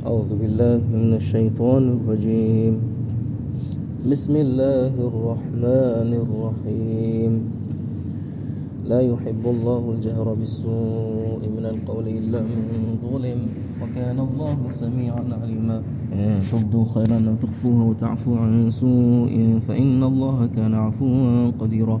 أعوذ بالله من الشيطان الرجيم. بسم الله الرحمن الرحيم. لا يحب الله الجهر بالسوء من القول إلا من ظلم وكان الله سميعا عليما. إن تبدوا خيرا أو تخفوه وتعفو عن سوء فإن الله كان عفوا قديرا.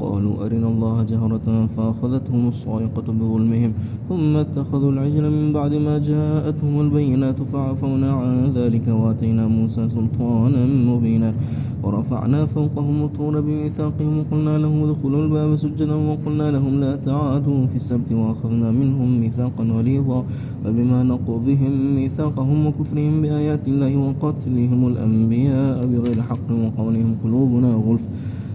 وقالوا أرنا الله جهرة فأخذتهم الصاعقة بظلمهم ثم اتخذوا العجل من بعد ما جاءتهم البينات فعفونا عن ذلك وآتينا موسى سلطانا مبينا ورفعنا فوقهم الطور بميثاقهم وقلنا لهم ادخلوا الباب سجدا وقلنا لهم لا تعادوا في السبت وأخذنا منهم ميثاقا غليظا فبما نقضهم ميثاقهم وكفرهم بآيات الله وقتلهم الأنبياء بغير حق وقولهم قلوبنا غلف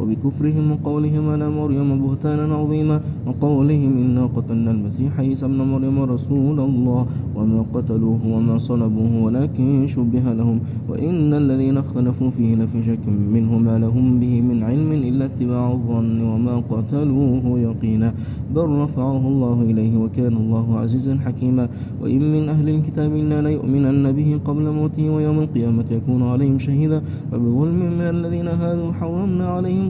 وبكفرهم وقولهم على مريم بهتانا عظيما وقولهم إنا قتلنا المسيح عيسى ابن مريم رسول الله وما قتلوه وما صلبوه ولكن شبه لهم وإن الذين اختلفوا فيه لفي شك منه ما لهم به من علم إلا اتباع الظن وما قتلوه يقينا بل رفعه الله إليه وكان الله عزيزا حكيما وإن من أهل الكتاب إلا ليؤمنن به قبل موته ويوم القيامة يكون عليهم شهيدا وبظلم من الذين هادوا حرمنا عليهم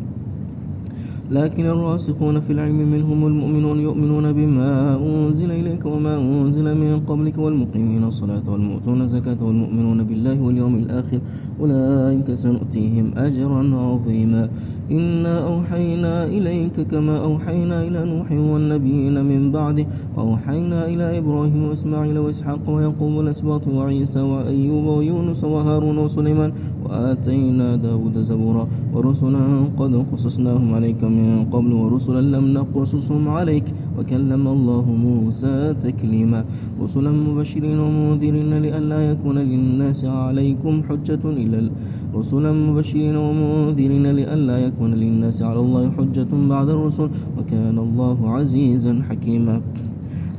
لكن الراسخون في العلم منهم المؤمنون يؤمنون بما أنزل إليك وما أنزل من قبلك والمقيمين الصلاة والمؤتون الزكاة والمؤمنون بالله واليوم الآخر أولئك سنؤتيهم أجرا عظيما. إنا أوحينا إليك كما أوحينا إلى نوح والنبيين من بعده. وأوحينا إلى إبراهيم وإسماعيل وإسحاق ويعقوب والأسباط وعيسى وأيوب ويونس وهارون وسليمان. وآتينا داود زبورا ورسلا قد قصصناهم عليك من من قبل ورسلا لم نقصصهم عليك. وكلم الله موسى تكليما. رسلا مبشرين ومنذرين لئلا يكون للناس عليكم حجة إلا رسلا مبشرين ومنذرين لئلا يكون للناس على الله حجة بعد الرسل. وكان الله عزيزا حكيما.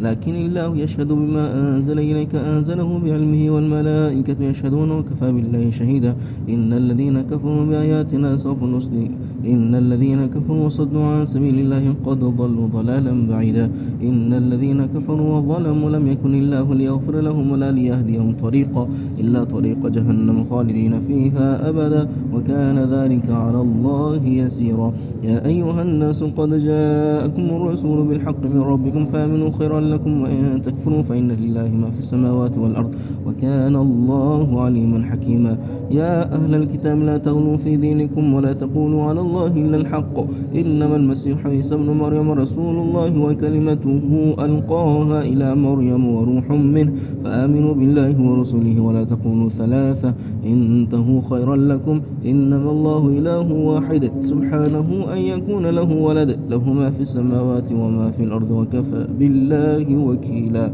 لكن الله يشهد بما أنزل إليك أنزله بعلمه والملائكة يشهدون وكفى بالله شهيدا. إن الذين كفروا بآياتنا سوف نصلي. إن الذين كفروا وصدوا عن سبيل الله قد ضلوا ضلالا بعيدا. إن الذين كفروا وظلموا لم يكن الله ليغفر لهم ولا ليهديهم طريقا. إلا طريق جهنم خالدين فيها أبدا. وكان ذلك على الله يسيرا. يا أيها الناس قد جاءكم الرسول بالحق من ربكم فآمنوا خيرا لكم وإن تكفروا فإن لله ما في السماوات والأرض وكان الله عليما حكيما. يا أهل الكتاب لا تغلوا في دينكم ولا تقولوا على الله إلا الحق. إنما المسيح عيسى ابن مريم رسول الله وكلمته ألقاها إلى مريم وروح منه. فآمنوا بالله ورسله ولا تقولوا ثلاثة. انتهوا خيرا لكم. إنما الله إله واحد. سبحانه أن يكون له ولد. له ما في السماوات وما في الأرض وكفى بالله. الله وكيلا.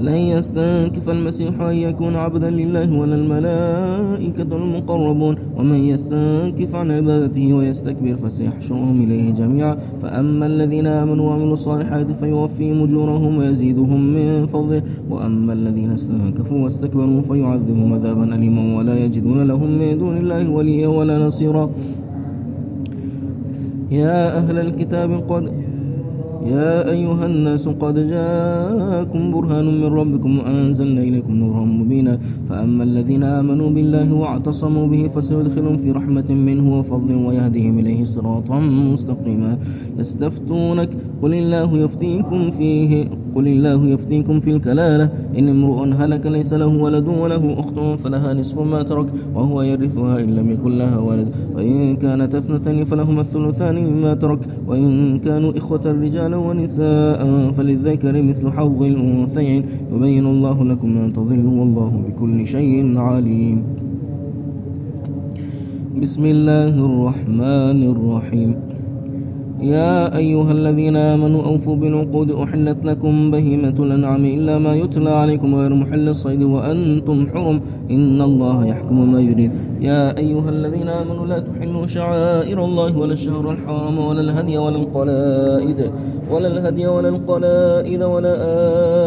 لن يستنكف المسيح أن يكون عبدا لله ولا الملائكة المقربون. ومن يستنكف عن عبادته ويستكبر فسيحشرهم إليه جميعا. فأما الذين آمنوا وعملوا الصالحات فيوفيهم أجورهم ويزيدهم من فضله. وأما الذين استنكفوا واستكبروا فيعذبهم عذابا أليما ولا يجدون لهم من دون الله وليا ولا نصيرا. يا أهل الكتاب قد يا أيها الناس قد جاءكم برهان من ربكم وأنزلنا إليكم نورا مبينا. فأما الذين آمنوا بالله واعتصموا به فسيدخلهم في رحمة منه وفضل ويهديهم إليه صراطا مستقيما. يستفتونك قل الله يفتيكم فيه قل الله يفتيكم في الكلالة. إن امرؤ هلك ليس له ولد وله أخت فلها نصف ما ترك وهو يرثها إن لم يكن لها ولد. وإن كانت اثنتين فلهما الثلثان مما ترك. وإن كانوا إخوة رجالا ونساء فللذكر مثل حظ الأنثيين يبين الله لكم أن تضلوا والله بكل شيء عليم بسم الله الرحمن الرحيم يا أيها الذين آمنوا أوفوا بالعقود أحلت لكم بهيمة الأنعام إلا ما يتلى عليكم غير محل الصيد وأنتم حرم إن الله يحكم ما يريد يا أيها الذين آمنوا لا تحلوا شعائر الله ولا الشهر الحرام ولا الهدي ولا القلائد ولا الهدي ولا القلائد ولا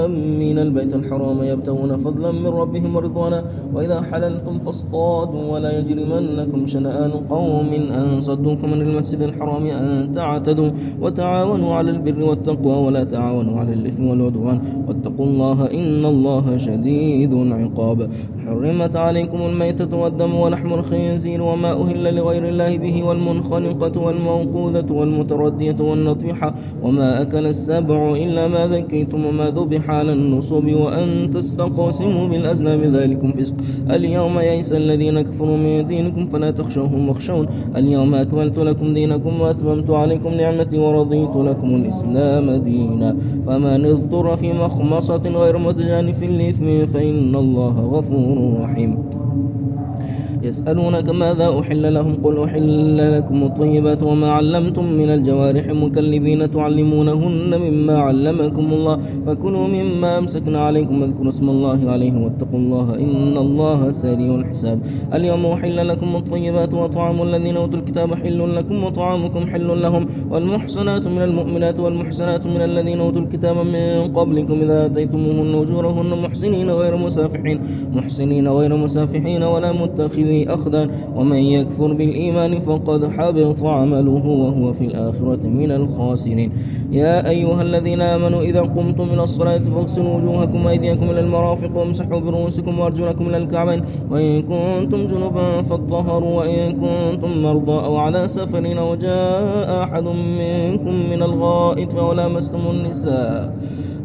آمين البيت الحرام يبتغون فضلا من ربهم ورضوانا وإذا حللتم فاصطادوا ولا يجرمنكم شنآن قوم أن صدوكم من المسجد الحرام أن تعتدوا وتعاونوا على البر والتقوى ولا تعاونوا على الإثم والعدوان واتقوا الله إن الله شديد العقاب حرمت عليكم الميتة والدم ولحم الخنزير وما أهل لغير الله به والمنخنقة والموقوذة والمتردية والنطيحة وما أكل السبع إلا ما ذكيتم وما ذبح على النصب وأن تستقسموا بالأزلام ذلكم فسق. اليوم يئس الذين كفروا من دينكم فلا تخشوهم واخشون. اليوم أكملت لكم دينكم وأتممت عليكم نعمتي ورضيت لكم الإسلام دينا. فمن اضطر في مخمصة غير متجانف لإثم فإن الله غفور رحيم. يسألونك ماذا أحل لهم قل أحل لكم الطيبات وما علمتم من الجوارح مكلبين تعلمونهن مما علمكم الله فكلوا مما أمسكنا عليكم واذكروا اسم الله عليه واتقوا الله إن الله سريع الحساب اليوم أحل لكم الطيبات وطعام الذين أوتوا الكتاب حل لكم وطعامكم حل لهم والمحصنات من المؤمنات والمحصنات من الذين أوتوا الكتاب من قبلكم إذا آتيتموهن أجورهن محسنين غير مسافحين محسنين غير مسافحين ولا متخذين أخدا ومن يكفر بالإيمان فقد حبط عمله وهو في الآخرة من الخاسرين. يا أيها الذين آمنوا إذا قمتم من الصلاة فاغسلوا وجوهكم وأيديكم إلى المرافق وامسحوا برؤوسكم وأرجلكم إلى الكعبين وإن كنتم جنبا فاطهروا وإن كنتم مرضى أو على سفر أو جاء أحد منكم من الغائط أو لامستم النساء.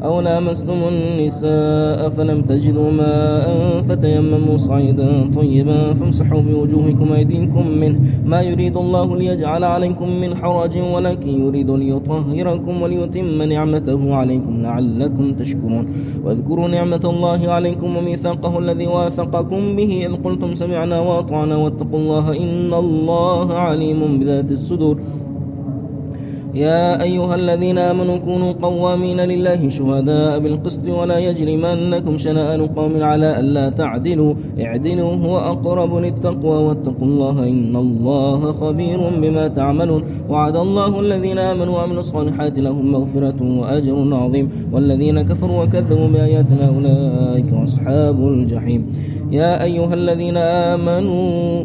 أو لامستم النساء فلم تجدوا ماء فتيمموا صعيدا طيبا فامسحوا بوجوهكم أيديكم منه. ما يريد الله ليجعل عليكم من حرج ولكن يريد ليطهركم وليتم نعمته عليكم لعلكم تشكرون. واذكروا نعمة الله عليكم وميثاقه الذي واثقكم به. إذ قلتم سمعنا وأطعنا واتقوا الله إن الله عليم بذات الصدور. يا أيها الذين آمنوا كونوا قوامين لله شهداء بالقسط ولا يجرمنكم شنآن قوم على ألا تعدلوا. اعدلوا هو أقرب للتقوى واتقوا الله إن الله خبير بما تعملون. وعد الله الذين آمنوا وعملوا الصالحات لهم مغفرة وأجر عظيم. والذين كفروا وكذبوا بآياتنا أولئك أصحاب الجحيم. يا أيها الذين آمنوا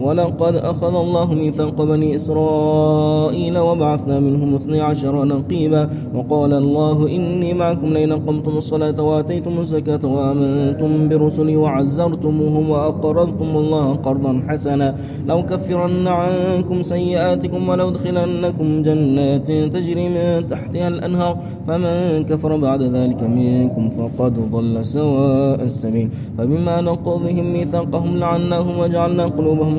ولقد أخذ الله ميثاق بني إسرائيل وبعثنا منهم اثني عشر نقيبا وقال الله إني معكم لئن قمتم الصلاة وآتيتم الزكاة وآمنتم برسلي وعزرتموهم وأقرضتم الله قرضا حسنا لو كفرن عنكم سيئاتكم ولأدخلنكم جنات تجري من تحتها الأنهار فمن كفر بعد ذلك منكم فقد ضل سواء السبيل فبما نقضهم ميثاقهم لعناهم وجعلنا قلوبهم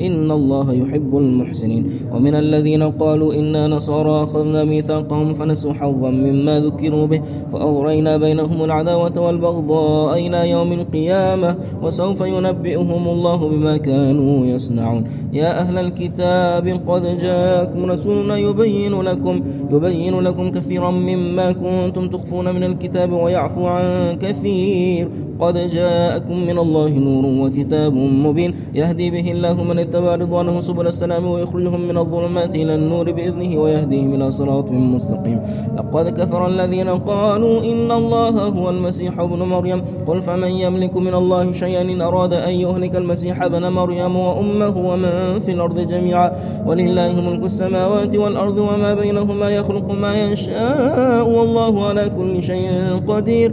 إن الله يحب المحسنين. ومن الذين قالوا إنا نصارى أخذنا ميثاقهم فنسوا حظا مما ذكروا به. فأغرينا بينهم العداوة والبغضاء إلى يوم القيامة وسوف ينبئهم الله بما كانوا يصنعون. يا أهل الكتاب قد جاءكم رسولنا يبين لكم يبين لكم كثيرا مما كنتم تخفون من الكتاب ويعفو عن كثير. قد جاءكم من الله نور وكتاب مبين. يهدي به الله من اتبع رضوانه سبل السلام ويخرجهم من الظلمات إلى النور بإذنه ويهديهم إلى صراط مستقيم. لقد كفر الذين قالوا إن الله هو المسيح ابن مريم. قل فمن يملك من الله شيئا إن أراد أن يهلك المسيح ابن مريم وأمه ومن في الأرض جميعا؟ ولله ملك السماوات والأرض وما بينهما يخلق ما يشاء والله على كل شيء قدير.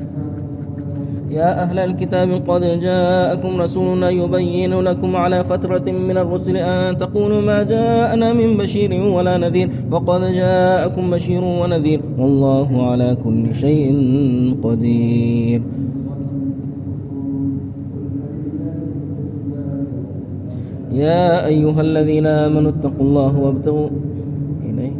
يا أهل الكتاب قد جاءكم رسولنا يبين لكم على فترة من الرسل أن تقولوا ما جاءنا من بشير ولا نذير وقد جاءكم بشير ونذير. والله على كل شيء قدير. يا أيها الذين آمنوا اتقوا الله وابتغوا إليه.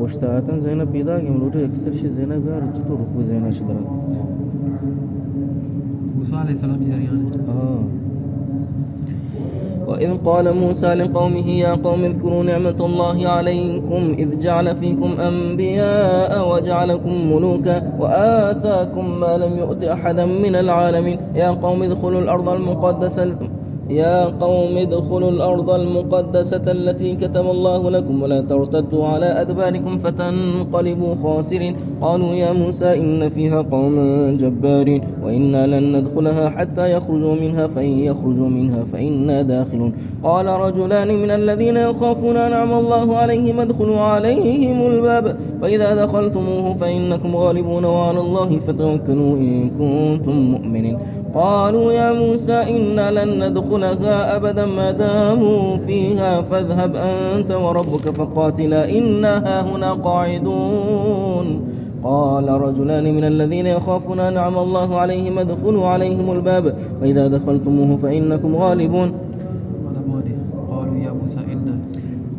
پشتاتن زینب پیدا گیم لوٹه اکثر شي زینب یار چطور رکو زینب شدرا موسى عليه السلام جريان آه وإذ قال موسى لقومه يا قوم اذكروا نعمة الله عليكم إذ جعل فيكم أنبياء وجعلكم ملوكا وآتاكم ما لم يؤت أحدا من العالمين. يا قوم ادخلوا الأرض المقدسة يا قوم ادخلوا الأرض المقدسة التي كتب الله لكم ولا ترتدوا على أدباركم فتنقلبوا خاسرين. قالوا يا موسى إن فيها قوما جبارين وإنا لن ندخلها حتى يخرجوا منها فإن يخرجوا منها فإنا داخلون. قال رجلان من الذين يخافون أنعم الله عليهم ادخلوا عليهم الباب فإذا دخلتموه فإنكم غالبون وعلى الله فتوكلوا إن كنتم مؤمنين. قالوا يا موسى إنا لن ندخلها أبدا ما داموا فيها فاذهب أنت وربك فقاتلا إنها هنا قاعدون. قال رجلان من الذين يخافون أنعم الله عليهم ادخلوا عليهم الباب فإذا دخلتموه فإنكم غالبون قالوا يا موسى إنا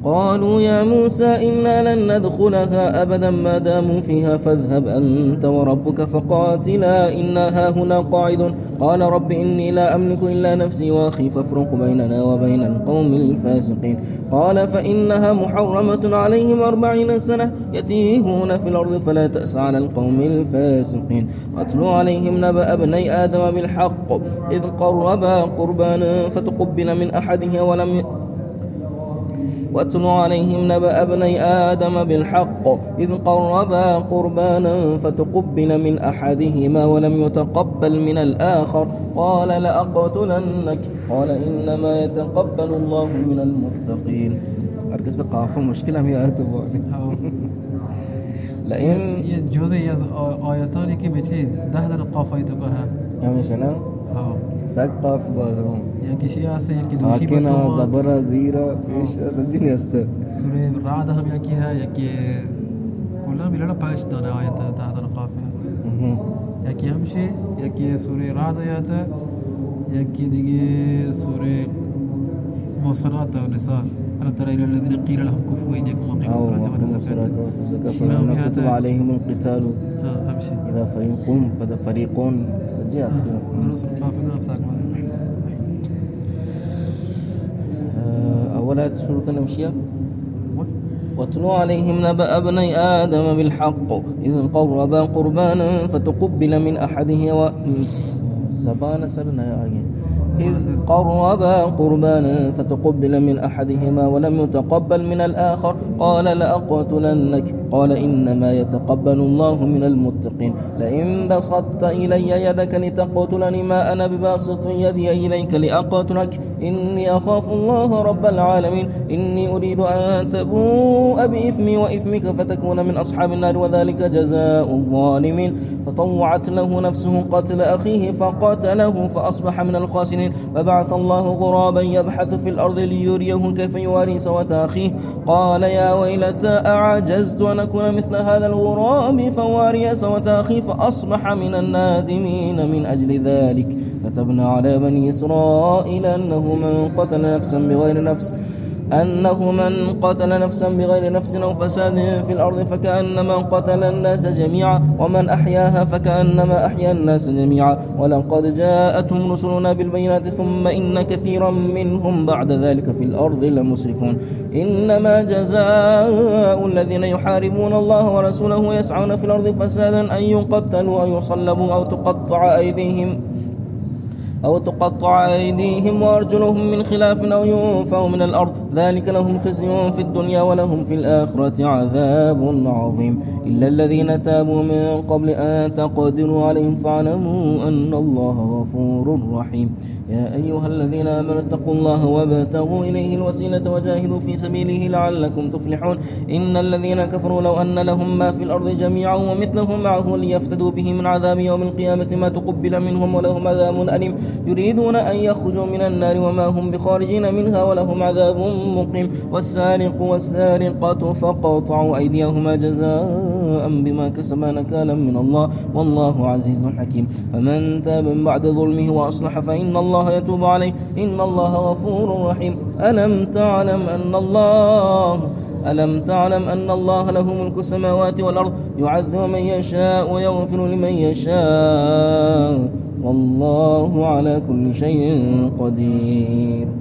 قالوا يا موسى إنا لن ندخلها أبدا ما داموا فيها فاذهب أنت وربك فقاتلا إنا هنا قاعد قال رب إني لا أملك إلا نفسي وأخي فافرق بيننا وبين القوم الفاسقين قال فإنها محرمة عليهم أربعين سنة يتيهون في الأرض فلا تأس على القوم الفاسقين واتلو عليهم نبأ ابني آدم بالحق إذ قربا قربانا فتقبل من أحدهما ولم. واتل عليهم نبأ ابني آدم بالحق إذ قربا قربانا فتقبل من أحدهما ولم يتقبل من الآخر. قال لأقتلنك قال إنما يتقبل الله من المتقين. هرگز قافه مشکل هم یادت لئن یه جزئی از آیاتانی که ده قافایی تو که همیشه نه ها سگ قاف بازم یکی هست یکی دوشی ساکنا زبر زیرا پیش سجین است سوره رعد هم یکی ہے یکی کلا میلاد پنج دانه آیت دن قافیه یکی همشه یکی سوره رعد آیت یکی دیگه سوره محسنات و نساء۔ ألم تر إلى الذين قيل لهم كفوا أيديكم وأقيموا الصلاة وآتوا الزكاة. فلما كتب عليهم القتال همشي إذا فريق فذا فريق أولا سورة الأمشية. واتلو عليهم نبأ ابني آدم بالحق إذ قربا قربانا فتقبل من أحدهما و... زبان سرنا يا آية. إذ قربا قربانا فتقبل من أحدهما ولم يتقبل من الآخر. قال لأقتلنك. قال إنما يتقبل الله من المتقين. لئن بسطت إلي يدك لتقتلني ما أنا بباسط يدي إليك لأقتلك. إني أخاف الله رب العالمين. إني أريد أن تبوء بإثمي وإثمك فتكون من أصحاب النار وذلك جزاء الظالمين. فطوعت له نفسه قتل أخيه فقتله فأصبح من الخاسرين. فبعث الله غرابا يبحث في الأرض ليريه كيف يواري سوة أخيه. قال يا ويلتى أعجزت أن نكون مثل هذا الغراب فواري سوة أخي فأصبح من النادمين من أجل ذلك. كتبنا على بني إسرائيل أنه من قتل نفسا بغير نفس. أنه من قتل نفسا بغير نفس أو فساد في الأرض فكأنما قتل الناس جميعا ومن أحياها فكأنما أحيا الناس جميعا. ولقد جاءتهم رسلنا بالبينات ثم إن كثيرا منهم بعد ذلك في الأرض لمسرفون. إنما جزاء الذين يحاربون الله ورسوله يسعون في الأرض فسادا أن يقتلوا أو يصلبوا أو تقطع أيديهم أو تقطع أيديهم وأرجلهم من خلاف أو ينفوا من الأرض. ذلك لهم خزي في الدنيا ولهم في الآخرة عذاب عظيم. إلا الذين تابوا من قبل أن تقدروا عليهم فاعلموا أن الله غفور رحيم. يا أيها الذين آمنوا اتقوا الله وابتغوا إليه الوسيلة وجاهدوا في سبيله لعلكم تفلحون. إن الذين كفروا لو أن لهم ما في الأرض جميعا ومثله معه ليفتدوا به من عذاب يوم القيامة ما تقبل منهم ولهم عذاب أليم. يريدون أن يخرجوا من النار وما هم بخارجين منها ولهم عذاب مقيم والسارق والسارقة فقطعوا أيديهما جزاء بما كسبا نكالا من الله والله عزيز حكيم. فمن تاب من بعد ظلمه وأصلح فإن الله يتوب عليه. إن الله غفور رحيم. ألم تعلم أن الله ألم تعلم أن الله له ملك السماوات والأرض؟ يعذب من يشاء ويغفر لمن يشاء. والله على كل شيء قدير.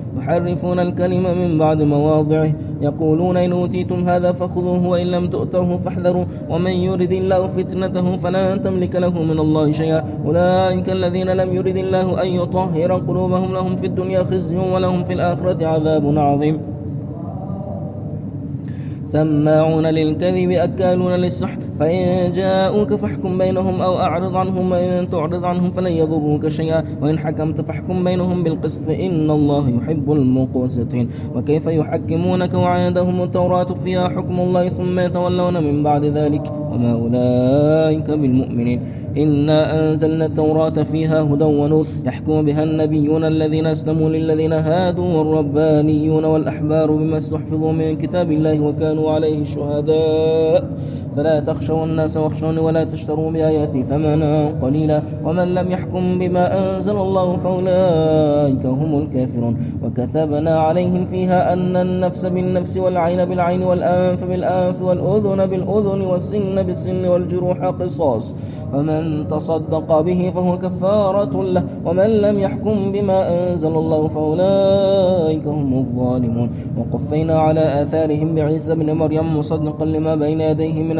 يحرفون الكلمة من بعد مواضعه يقولون إن أوتيتم هذا فخذوه وإن لم تؤتوه فاحذروا ومن يرد الله فتنته فلا تملك له من الله شيئا. أولئك الذين لم يرد الله أن يطهر قلوبهم لهم في الدنيا خزي ولهم في الآخرة عذاب عظيم. سماعون للكذب أكالون للسحر. فإن جاءوك فاحكم بينهم أو أعرض عنهم وإن تعرض عنهم فلن يضروك شيئا. وإن حكمت فاحكم بينهم بالقسط إن الله يحب المقسطين. وكيف يحكمونك وعندهم التوراة؟ فيها حكم الله ثم يتولون من بعد ذلك. وما أولئك بالمؤمنين. إنا أنزلنا التوراة فيها هدى ونور. يحكم بها النبيون الذين أسلموا للذين هادوا والربانيون والأحبار بما استحفظوا من كتاب الله وكانوا عليه شهداء. فلا تخشوا الناس واخشوني ولا تشتروا بآياتي ثمنا قليلا ومن لم يحكم بما أنزل الله فأولئك هم الكافرون وكتبنا عليهم فيها أن النفس بالنفس والعين بالعين والأنف بالأنف والأذن بالأذن والسن بالسن والجروح قصاص فمن تصدق به فهو كفارة له ومن لم يحكم بما أنزل الله فأولئك هم الظالمون وقفينا على آثارهم بعيسى بن مريم مصدقا لما بين يديه من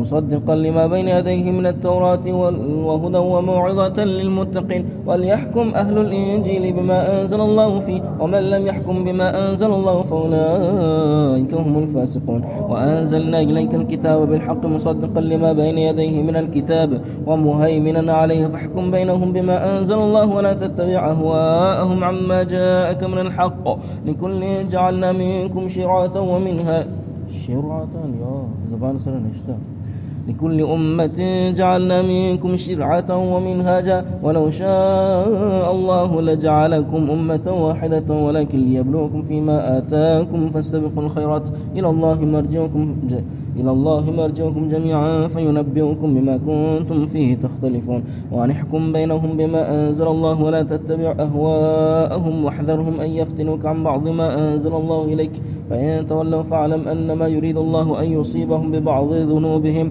مصدقا لما بين يديه من التوراة وهدى وموعظة للمتقين وليحكم أهل الإنجيل بما أنزل الله فيه ومن لم يحكم بما أنزل الله فأولئك هم الفاسقون. وأنزلنا إليك الكتاب بالحق مصدقا لما بين يديه من الكتاب ومهيمنا عليه فاحكم بينهم بما أنزل الله ولا تتبع أهواءهم عما جاءك من الحق. لكل جعلنا منكم شرعة ومنها شرعة يا زبان سنة نشتغل لكل أمة جعلنا منكم شرعة ومنهاجا ولو شاء الله لجعلكم أمة واحدة ولكن ليبلوكم فيما آتاكم فاستبقوا الخيرات. إلى الله مرجعكم إلى الله مرجعكم جميعا فينبئكم بما كنتم فيه تختلفون. وأن احكم بينهم بما أنزل الله. ولا تتبع أهواءهم واحذرهم أن يفتنوك عن بعض ما أنزل الله إليك. فإن تولوا فاعلم أنما يريد الله أن يصيبهم ببعض ذنوبهم.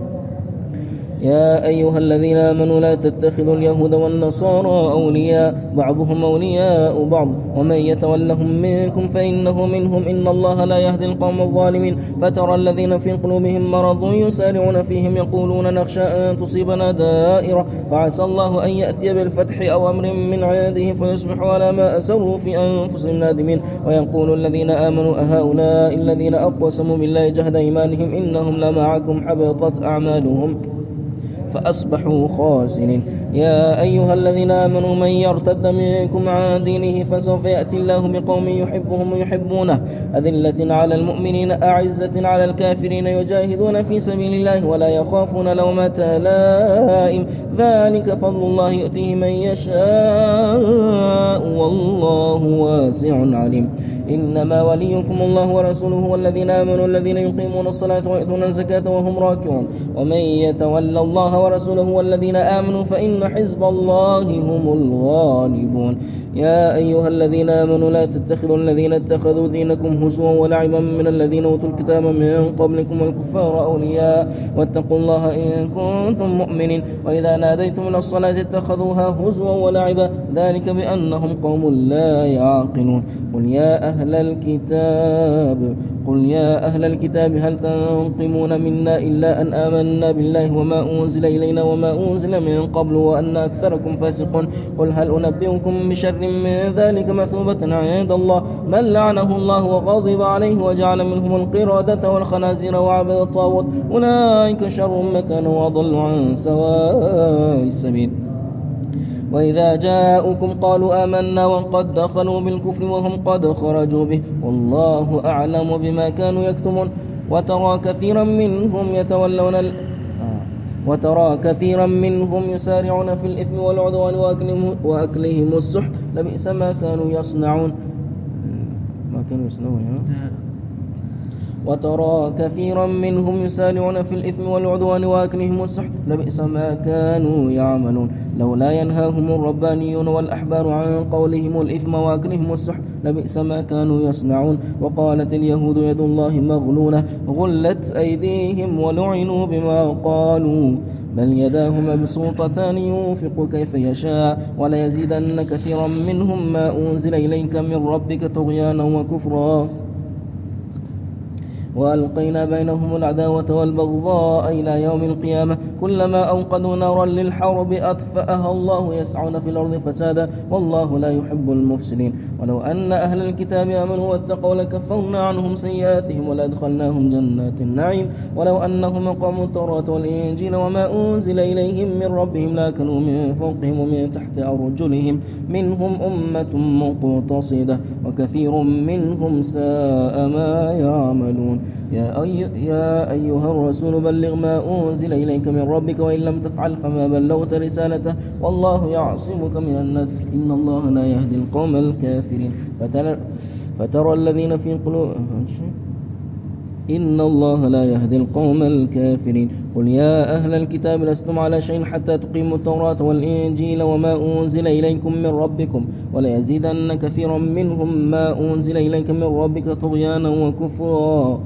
يا أيها الذين آمنوا لا تتخذوا اليهود والنصارى أولياء بعضهم أولياء بعض ومن يتولهم منكم فإنه منهم إن الله لا يهدي القوم الظالمين. فترى الذين في قلوبهم مرض يسارعون فيهم يقولون نخشى أن تصيبنا دائرة. فعسى الله أن يأتي بالفتح أو أمر من عنده فيصبحوا على ما أسروا في أنفسهم نادمين. ويقول الذين آمنوا أهؤلاء الذين أقسموا بالله جهد إيمانهم إنهم لمعكم حبطت أعمالهم. فأصبحوا خاسرين. يا أيها الذين آمنوا من يرتد منكم عن دينه فسوف يأتي الله بقوم يحبهم ويحبونه. أذلة على المؤمنين أعزة على الكافرين يجاهدون في سبيل الله ولا يخافون لومة لائم. ذلك فضل الله يؤتيه من يشاء والله واسع عليم. إنما وليكم الله ورسوله والذين آمنوا الذين يقيمون الصلاة ويؤتون الزكاة وهم راكعون. ومن يتولى الله ورسوله والذين آمنوا فإن حزب الله هم الغالبون. يا أيها الذين آمنوا لا تتخذوا الذين اتخذوا دينكم هزوا ولعبا من الذين أوتوا الكتاب من قبلكم والكفار أولياء. واتقوا الله إن كنتم مؤمنين. وإذا ناديتم من الصلاة اتخذوها هزوا ولعبا. ذلك بأنهم قوم لا يعقلون. قل يا أهل الكتاب قل يا أهل الكتاب هل تنقمون منا إلا أن آمنا بالله وما أنزل إلينا وما أنزل من قبل وأن أكثركم فاسقون. قل هل أنبئكم بشر من ذلك مثوبة عند الله؟ من لعنه الله وغضب عليه وجعل منهم القردة والخنازير وعبد الطاغوت. أولئك شر مكان وأضل عن سواء السبيل. وإذا جاءوكم قالوا آمنا وقد دخلوا بالكفر وهم قد خرجوا به. والله أعلم بما كانوا يكتمون. وترى كثيرا منهم يتولون. وترى كثيرا منهم يسارعون في الإثم والعدوان وأكلهم, السحت. لبئس ما كانوا يصنعون. ما كانوا يصنعون؟ وترى كثيرا منهم يسارعون في الإثم والعدوان وأكلهم السحت لبئس ما كانوا يعملون. لولا ينهاهم الربانيون والأحبار عن قولهم الإثم وأكلهم السحت لبئس ما كانوا يصنعون. وقالت اليهود يد الله مغلولة. غلت أيديهم ولعنوا بما قالوا. بل يداه مبسوطتان ينفق كيف يشاء. وليزيدن كثيرا منهم ما أنزل إليك من ربك طغيانا وكفرا. وألقينا بينهم العداوة والبغضاء إلى يوم القيامة. كلما أوقدوا نارا للحرب أطفأها الله يسعون في الأرض فسادا. والله لا يحب المفسدين. ولو أن أهل الكتاب آمنوا واتقوا لكفرنا عنهم سيئاتهم ولأدخلناهم جنات النعيم. ولو أنهم أقاموا التوراة والإنجيل وما أنزل إليهم من ربهم لاكلوا من فوقهم ومن تحت أرجلهم. منهم أمة مقتصدة وكثير منهم ساء ما يعملون. يا, أي يا أيها الرسول بلغ ما أنزل إليك من ربك وإن لم تفعل فما بلغت رسالته والله يعصمك من الناس. إن الله لا يهدي القوم الكافرين. فترى, الذين في قلوبهم إن الله لا يهدي القوم الكافرين. قل يا أهل الكتاب لستم على شيء حتى تقيموا التوراة والإنجيل وما أنزل إليكم من ربكم وليزيدن كثيرا منهم ما أنزل إليك من ربك طغيانا وكفرا.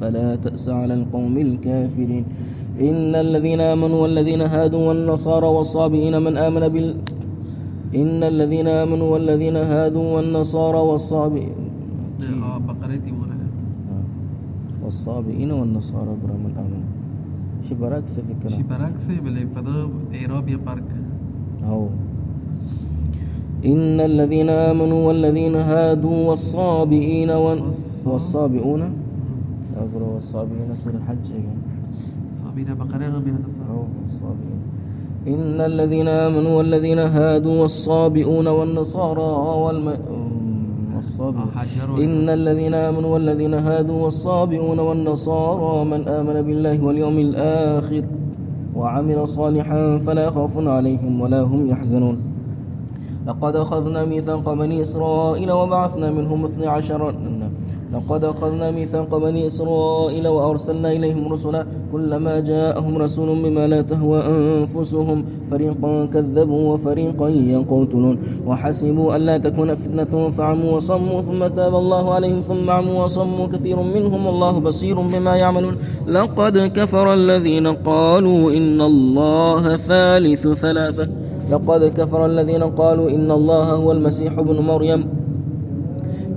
فلا تأس على القوم الكافرين. إن الذين آمنوا والذين هادوا والنصارى والصابئين من آمن بال إن الذين آمنوا والذين هادوا والنصارى والصابئين. والصابئين والنصارى برا من آمن. شي برعكس فكرة. شي برعكس بلي بدا إعراب يبارك أو. إن الذين آمنوا والذين هادوا والصابئين والصابئون. أقرأ والصابئين سورة الحج. صابئين بقرة بهذا أو الصابئين إن الذين آمنوا والذين هادوا والصابئون والنصارى والم... آه، إن الذين آمنوا والذين هادوا والصابئون والنصارى من آمن بالله واليوم الآخر وعمل صالحا فلا خوف عليهم ولا هم يحزنون. لقد أخذنا ميثاق بني إسرائيل وبعثنا منهم اثني عشر لقد أخذنا ميثاق بني إسرائيل وأرسلنا إليهم رسلا كلما جاءهم رسول بما لا تهوى أنفسهم. فريقا كذبوا وفريقا يقتلون. وحسبوا ألا تكون فتنة فعموا وصموا ثم تاب الله عليهم ثم عموا وصموا. كثير منهم والله بصير بما يعملون. لقد كفر الذين قالوا إن الله ثالث ثلاثة. لقد كفر الذين قالوا إن الله هو المسيح ابن مريم.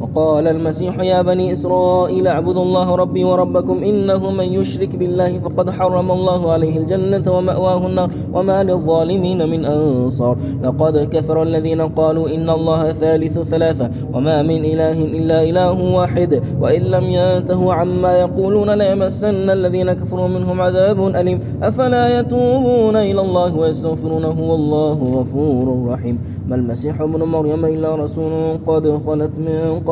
وقال المسيح يا بني إسرائيل اعبدوا الله ربي وربكم إنه من يشرك بالله فقد حرم الله عليه الجنة ومأواه النار وما للظالمين من أنصار. لقد كفر الذين قالوا إن الله ثالث ثلاثة وما من إله إلا إله واحد وإن لم ينتهوا عما يقولون ليمسن الذين كفروا منهم عذاب أليم. أفلا يتوبون إلى الله ويستغفرونه والله غفور رحيم. ما المسيح ابن مريم إلا رسول قد خلت من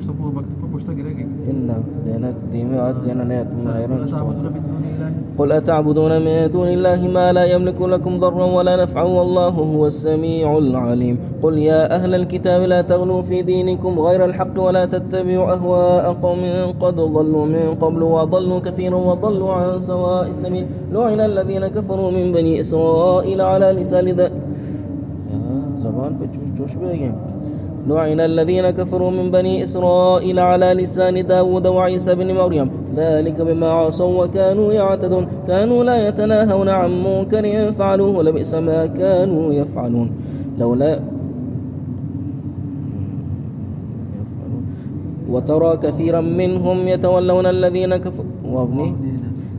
هون مشتاق مكتوب مشتاق إليك إن زينات ديمات زينات من غير قل أتعبدون من دون الله قل أتعبدون من دون الله ما لا يملك لكم ضرا ولا نفعا والله هو السميع العليم قل يا أهل الكتاب لا تغلوا في دينكم غير الحق ولا تتبعوا أهواء قوم قد ضلوا من قبل وضلوا كثيرا وضلوا عن سواء السبيل لعن الذين كفروا من بني إسرائيل على لسان ذا زبان पे जोश जोश में गए لعن الذين كفروا من بني إسرائيل على لسان داود وعيسى بن مريم. ذلك بما عصوا وكانوا يعتدون. كانوا لا يتناهون عن منكر فعلوه. لبئس ما كانوا يفعلون. لولا وترى كثيرا منهم يتولون الذين كفروا. وابني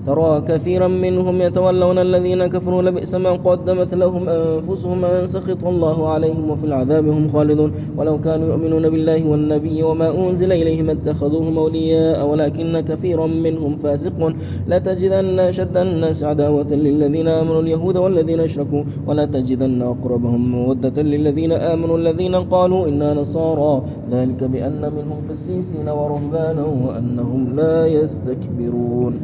ترى كثيرا منهم يتولون الذين كفروا لبئس ما قدمت لهم أنفسهم أن سخط الله عليهم وفي العذاب هم خالدون. ولو كانوا يؤمنون بالله والنبي وما أنزل إليهم اتخذوهم أولياء ولكن كثيرا منهم فاسقون. لتجدن أشد الناس عداوة للذين آمنوا اليهود والذين أشركوا ولا تجدن أقربهم مودة للذين آمنوا الذين قالوا إنا نصارى. ذلك بأن منهم قسيسين ورهبانا وأنهم لا يستكبرون.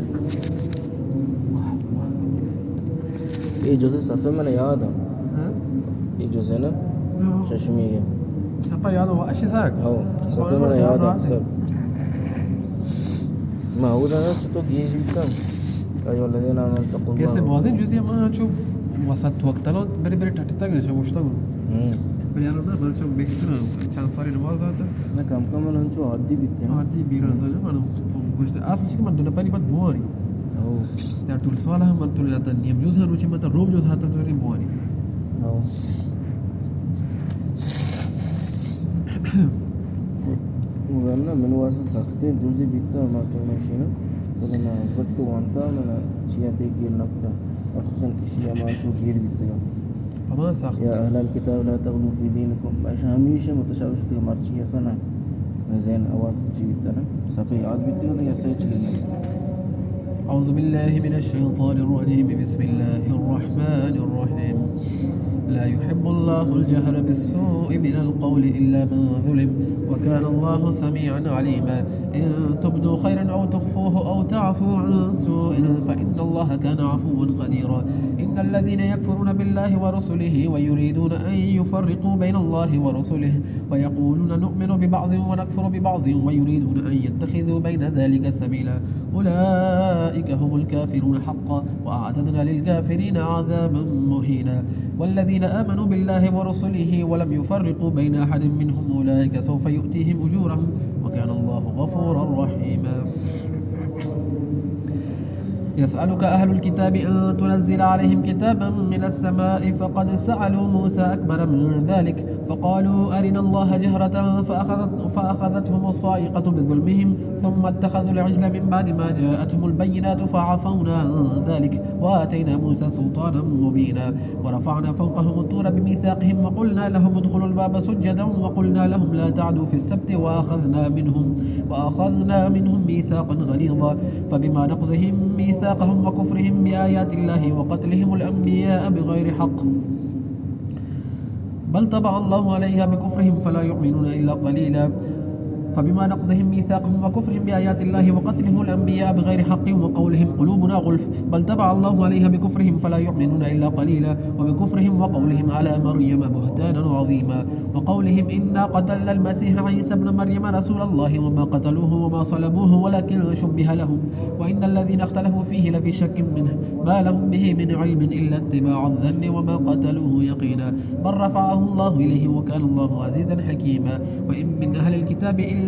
Ellos desafio mana yada. Ellos ena. Shashmiye. Sapa yada wa ashi sak. Oh, sapa mana yada sab. ما هو ده نفس تو جيش كم أيوه الذين آمنوا اتقوا الله. يس بعضين جزء ما شوف وسط وقت لو بري بري تتتاك شو مش تاك بري أنا بقى شو بيكتر شان سوري نماز هذا أنا كم كم أنا شو عادي بيكتر عادي بيران ده أنا مش أصلا شيء ما دون بالي بد بوري تر طول سال هم من طول یادن نیم جوز هر Tämä tuli salahan, man tuli jata niem juz haru chima, ta rob juz hata tuli moani. No. تو minu asa sakte juzi bitta matur mashina. Kadana bas ko wanta mana chiya de چو گیر بیتا ishiya اما سخته یا اهل sakte. لا تغلو فی دین کم باش همیشه Baş hamisha mutashabish de marchiya sana. Zain awaz chi bitta na. Safi yaad bitta na ya sahih chi أعوذ بالله من الشيطان الرجيم. بسم الله الرحمن الرحيم. لا يحب الله الجهر بالسوء من القول إلا من ظلم وكان الله سميعا عليما. إن تبدوا خيرا أو تخفوه أو تعفوا عن سوء فإن الله كان عفوا قديرا. إن الذين يكفرون بالله ورسله ويريدون أن يفرقوا بين الله ورسله ويقولون نؤمن ببعض ونكفر ببعض ويريدون أن يتخذوا بين ذلك سبيلا. أولئك هم الكافرون حقا وأعتدنا للكافرين عذابا مهينا. والذين آمنوا بالله ورسله ولم يفرقوا بين أحد منهم أولئك سوف يؤتيهم أجورهم وكان الله غفورا رحيما. يسألك أهل الكتاب أن تنزل عليهم كتابا من السماء فقد سألوا موسى أكبر من ذلك فقالوا أرنا الله جهرة فأخذت فأخذتهم الصاعقة بظلمهم ثم اتخذوا العجل من بعد ما جاءتهم البينات فعفونا عن ذلك وآتينا موسى سلطانا مبينا ورفعنا فوقهم الطور بميثاقهم وقلنا لهم ادخلوا الباب سجدا وقلنا لهم لا تعدوا في السبت وأخذنا منهم. وأخذنا منهم ميثاقا غليظا فبما نقضهم ميثاقهم وكفرهم بآيات الله وقتلهم الأنبياء بغير حق. بل طبع الله عليها بكفرهم فلا يؤمنون إلا قليلا. فبما نقضهم ميثاقهم وكفرهم بآيات الله وقتلهم الأنبياء بغير حق وقولهم قلوبنا غلف. بل تبع الله عليها بكفرهم فلا يؤمنون إلا قليلا وبكفرهم وقولهم على مريم بهتانا عظيما. وقولهم إنا قتلنا المسيح عيسى ابن مريم رسول الله وما قتلوه وما صلبوه ولكن شبه لهم. وإن الذين اختلفوا فيه لفي شك منه. ما لهم به من علم إلا اتباع الظن وما قتلوه يقينا. بل رفعه الله إليه وكان الله عزيزا حكيما. وإن من أهل الكتاب إلا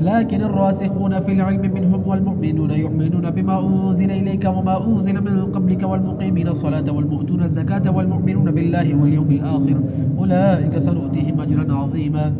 لكن الراسخون في العلم منهم والمؤمنون يؤمنون بما أنزل إليك وما أنزل من قبلك والمقيمين الصلاة والمؤتون الزكاة والمؤمنون بالله واليوم الآخر. أولئك سنؤتيهم أجرا عظيما.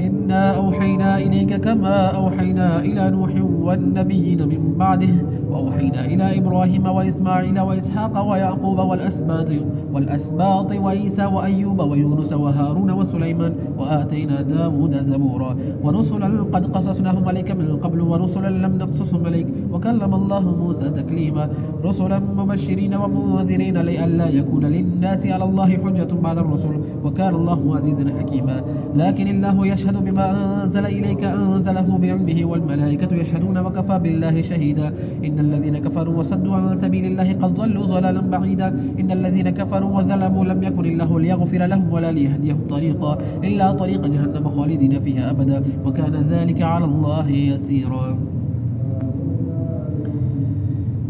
إنا أوحينا إليك كما أوحينا إلى نوح والنبيين من بعده وأوحينا إلى إبراهيم وإسماعيل وإسحاق ويعقوب والأسباط والأسباط وعيسى وأيوب ويونس وهارون وسليمان وآتينا داود زبورا ورسلا قد قصصناهم عليك من قبل ورسلا لم نقصصهم عليك وكلم الله موسى تكليما رسلا مبشرين ومنذرين لئلا يكون للناس على الله حجة بعد الرسل وكان الله عزيزا حكيما لكن الله يشهد بما أنزل إليك أنزله بعلمه والملائكة يشهدون وكفى بالله شهيدا إن الذين كفروا وصدوا عن سبيل الله قد ضلوا ضلالا بعيدا. إن الذين كفروا وظلموا لم يكن الله ليغفر لهم ولا ليهديهم طريقا إلا طريق جهنم خالدين فيها أبدا. وكان ذلك على الله يسيرا.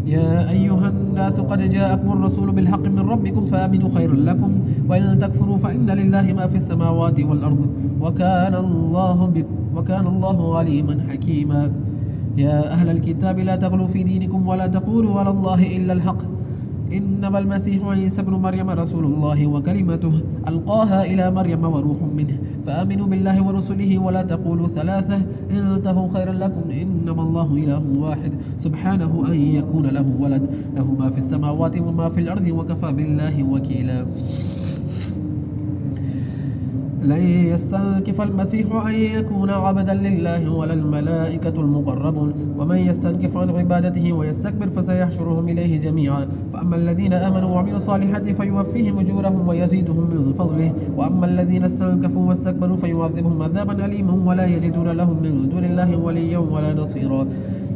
يا أيها الناس قد جاءكم الرسول بالحق من ربكم فآمنوا خيرا لكم وإن تكفروا فإن لله ما في السماوات والأرض. وكان الله بك وكان الله عليما حكيما. يا أهل الكتاب لا تغلوا في دينكم ولا تقولوا على الله إلا الحق. إنما المسيح عيسى ابن مريم رسول الله وكلمته ألقاها إلى مريم وروح منه. فآمنوا بالله ورسله ولا تقولوا ثلاثة انتهوا خيرا لكم. إنما الله إله واحد سبحانه أن يكون له ولد. له ما في السماوات وما في الأرض وكفى بالله وكيلا. لن يستنكف المسيح أن يكون عبدا لله ولا الملائكة المقربون. ومن يستنكف عن عبادته ويستكبر فسيحشرهم إليه جميعا. فأما الذين آمنوا وعملوا الصالحات فيوفيهم أجورهم ويزيدهم من فضله. وأما الذين استنكفوا واستكبروا فيعذبهم عذابا أليما ولا يجدون لهم من دون الله وليا ولا نصيرا.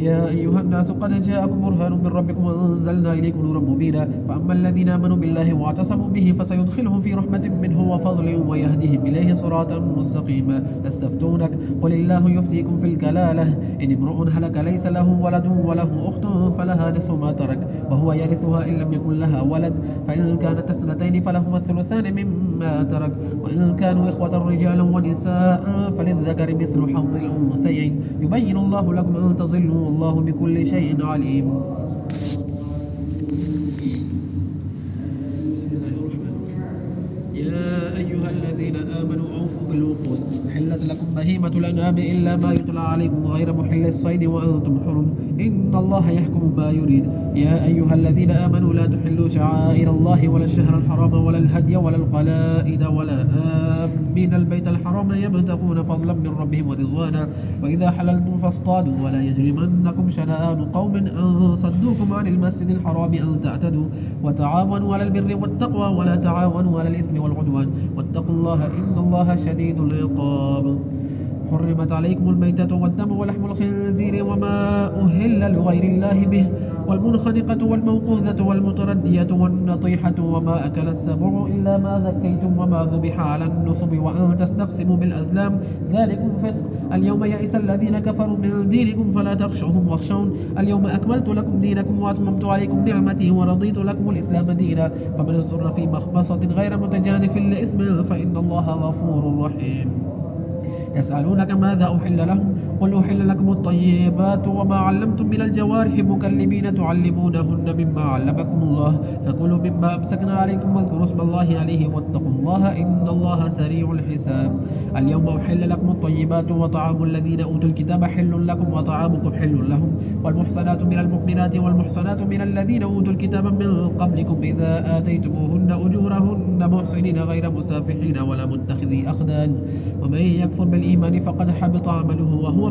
يا أيها الناس قد جاءكم برهان من ربكم وأنزلنا إليكم نورا مبينا. فأما الذين آمنوا بالله واعتصموا به فسيدخلهم في رحمة منه وفضل ويهديهم إليه صراطا مستقيما. يستفتونك قل الله يفتيكم في الكلالة. إن امرؤ هلك ليس له ولد وله أخت فلها نصف ما ترك وهو يرثها إن لم يكن لها ولد. فإن كانت اثنتين فلهما الثلثان مما ترك. وإن كانوا إخوة رجالا ونساء فللذكر مثل حظ الأنثيين. يبين الله لكم أن تضلوا والله بكل شيء عليم. بسم الله الرحمن الرحيم. يا أيها الذين آمنوا أوفوا بالعقود. حلت لكم بهيمة الأنعام إلا ما يتلى عليكم غير محل الصيد وأنتم حرم. إن الله يحكم ما يريد. يا أيها الذين آمنوا لا تحلوا شعائر الله ولا الشهر الحرام ولا الهدي ولا القلائد ولا آمين. البيت الحرام يبتغون فضلا من ربهم ورضوانا. وإذا حللتم فاصطادوا ولا يجرمنكم شنآن قوم أن صدوكم عن المسجد الحرام أن تعتدوا. وتعاونوا على البر والتقوى ولا تعاونوا على الإثم والعدوان. واتقوا الله إن الله شديد العقاب. حرمت عليكم الميتة والدم ولحم الخنزير وما أهل لغير الله به والمنخنقة والموقوذة والمتردية والنطيحة وما أكل السبع إلا ما ذكيتم وما ذبح على النصب وأن تستقسموا بالأزلام. ذلكم فسق. اليوم يئس الذين كفروا من دينكم فلا تخشوهم واخشون. اليوم أكملت لكم دينكم وأتممت عليكم نعمتي ورضيت لكم الإسلام دينا. فمن اضطر في مخمصة غير متجانف لإثم فإن الله غفور رحيم. يسألونك ماذا أحل لهم؟ قل أحل لكم الطيبات وما علمتم من الجوارح مكلبين تعلمونهن مما علمكم الله. فكلوا مما أمسكنا عليكم واذكروا اسم الله عليه واتقوا الله إن الله سريع الحساب. اليوم أحل لكم الطيبات وطعام الذين أوتوا الكتاب حل لكم وطعامكم حل لهم. والمحصنات من المؤمنات والمحصنات من الذين أوتوا الكتاب من قبلكم إذا آتيتموهن أجورهن محصنين غير مسافحين ولا متخذي أخدان. ومن يكفر بالإيمان فقد حبط عمله وهو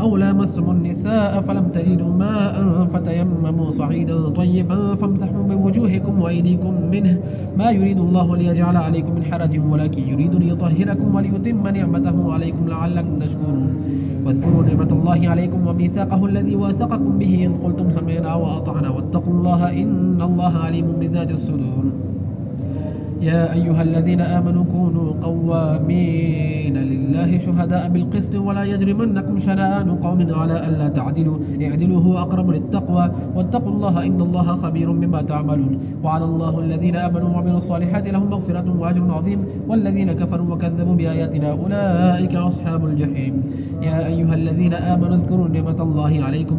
أو لامستم النساء فلم تجدوا ماء فتيمموا صعيدا طيبا فامسحوا بوجوهكم وأيديكم منه. ما يريد الله ليجعل عليكم من حرج ولكن يريد ليطهركم وليتم نعمته عليكم لعلكم تشكرون. واذكروا نعمة الله عليكم وميثاقه الذي واثقكم به إذ قلتم سمعنا وأطعنا واتقوا الله إن الله عليم بذات الصدور. يا أيها الذين آمنوا كونوا قوامين لله شهداء بالقسط ولا يجرمنكم شنآن قوم على ألا تعدلوا. اعدلوا هو أقرب للتقوى واتقوا الله إن الله خبير بما تعملون. وعلى الله الذين آمنوا وعملوا الصالحات لهم مغفرة وأجر عظيم والذين كفروا وكذبوا بآياتنا أولئك أصحاب الجحيم. يا أيها الذين آمنوا اذكروا نعمة الله عليكم.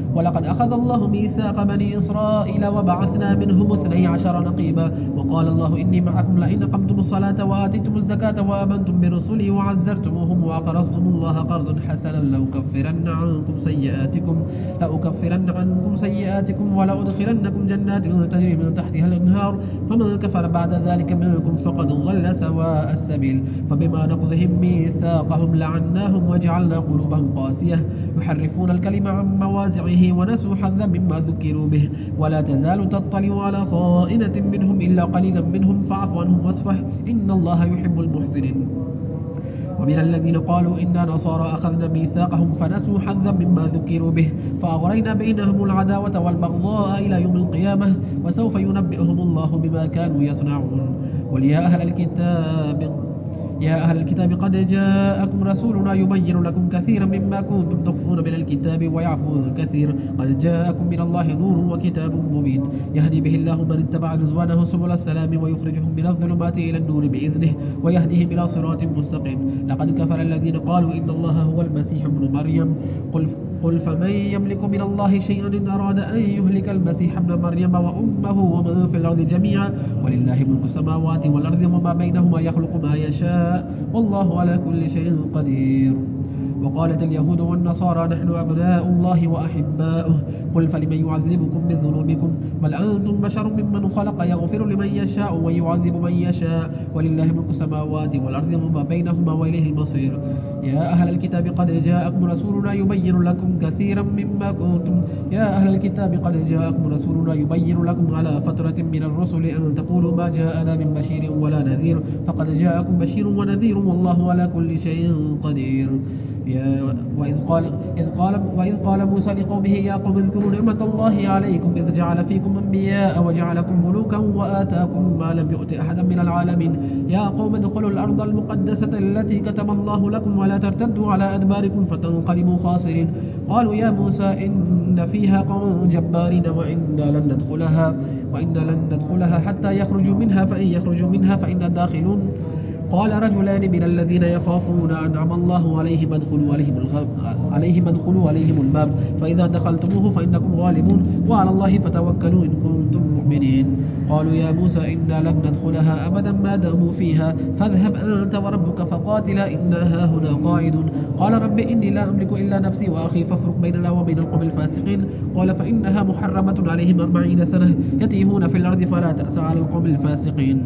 ولقد أخذ الله ميثاق بني إسرائيل وبعثنا منهم اثني عشر نقيبا. وقال الله إني معكم لئن أقمتم الصلاة وآتيتم الزكاة وآمنتم برسلي وعزرتموهم وأقرضتم الله قرضا حسنا لأكفرن عنكم سيئاتكم لأكفرن عنكم سيئاتكم ولأدخلنكم جنات تجري من تحتها الأنهار. فمن كفر بعد ذلك منكم فقد ضل سواء السبيل. فبما نقضهم ميثاقهم لعناهم وجعلنا قلوبهم قاسية. يحرفون الكلم عن موازعه به ونسوا حظا مما ذكروا به. ولا تزال تطلع على خائنة منهم إلا قليلا منهم. فاعف عنهم واصفح. إن الله يحب المحسنين. ومن الذين قالوا إنا نصارى أخذنا ميثاقهم فنسوا حظا مما ذكروا به. فأغرينا بينهم العداوة والبغضاء إلى يوم القيامة. وسوف ينبئهم الله بما كانوا يصنعون. وليا أهل الكتاب يا أهل الكتاب قد جاءكم رسولنا يبين لكم كثيرا مما كنتم تخفون من الكتاب ويعفو كثير. قد جاءكم من الله نور وكتاب مبين. يهدي به الله من اتبع رضوانه سبل السلام ويخرجهم من الظلمات إلى النور بإذنه ويهديهم إلى صراط مستقيم. لقد كفر الذين قالوا إن الله هو المسيح ابن مريم. قل قل فمن يملك من الله شيئا إن أراد أن يهلك المسيح ابن مريم وأمه ومن في الأرض جميعا؟ ولله ملك السماوات والأرض وما بينهما يخلق ما يشاء. والله على كل شيء قدير. وقالت اليهود والنصارى نحن أبناء الله وأحباؤه. قل فلمن يعذبكم بذنوبكم بل أنتم بشر ممن خلق يغفر لمن يشاء ويعذب من يشاء. ولله ملك السماوات والأرض وما بينهما وإليه المصير. يا أهل الكتاب قد جاءكم رسولنا يبين لكم كثيرا مما كنتم. يا أهل الكتاب قد جاءكم رسولنا يبين لكم على فترة من الرسل أن تقولوا ما جاءنا من بشير ولا نذير. فقد جاءكم بشير ونذير والله على كل شيء قدير. وإذ قال إذ قال وإذ قال موسى لقومه يا قوم اذكروا نعمة الله عليكم إذ جعل فيكم أنبياء وجعلكم ملوكا وآتاكم ما لم يؤت أحدا من العالمين. يا قوم ادخلوا الأرض المقدسة التي كتب الله لكم ولا ترتدوا على أدباركم فتنقلبوا خاسرين. قالوا يا موسى إن فيها قوم جبارين وإنا لن ندخلها وإنا لن ندخلها حتى يخرجوا منها فإن يخرجوا منها فإنا داخلون. قال رجلان من الذين يخافون أنعم الله عليهم ادخلوا عليهم الغ... عليهم ادخلوا عليهم الباب. فإذا دخلتموه فإنكم غالبون وعلى الله فتوكلوا إن كنتم مؤمنين. قالوا يا موسى إنا لن ندخلها أبدا ما داموا فيها. فاذهب أنت وربك فقاتلا إنا هنا قاعدون. قال رب إني لا أملك إلا نفسي وأخي فافرق بيننا وبين القوم الفاسقين. قال فإنها محرمة عليهم أربعين سنة يتيهون في الأرض فلا تأس على القوم الفاسقين.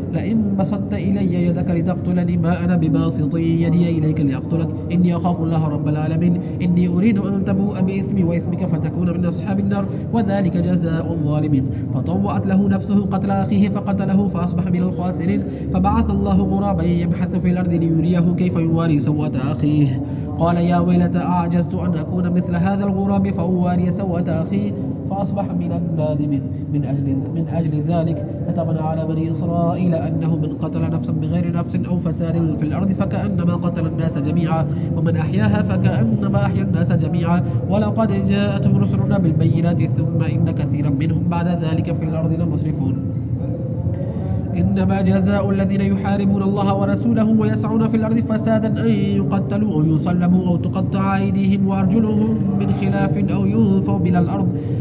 لئن بسطت إلي يدك لتقتلني ما أنا بباسط يدي إليك لأقتلك. إني أخاف الله رب العالمين. إني أريد أن تبوء بإثمي وإثمك فتكون من أصحاب النار وذلك جزاء الظالمين. فطوعت له نفسه قتل أخيه فقتله فأصبح من الخاسرين. فبعث الله غرابا يبحث في الأرض ليريه كيف يواري سوءة أخيه. قال يا ويلتى أعجزت أن أكون مثل هذا الغراب؟ فأواري سوءة أخي فأصبح من النادمين. من أجل من أجل ذلك كتبنا على بني إسرائيل أنه من قتل نفسا بغير نفس أو فساد في الأرض فكأنما قتل الناس جميعا ومن أحياها فكأنما أحيا الناس جميعا. ولقد جاءتهم رسلنا بالبينات ثم إن كثيرا منهم بعد ذلك في الأرض لمسرفون. إنما جزاء الذين يحاربون الله ورسوله ويسعون في الأرض فسادا أن يقتلوا أو يصلبوا أو تقطع أيديهم وأرجلهم من خلاف أو ينفوا من الأرض.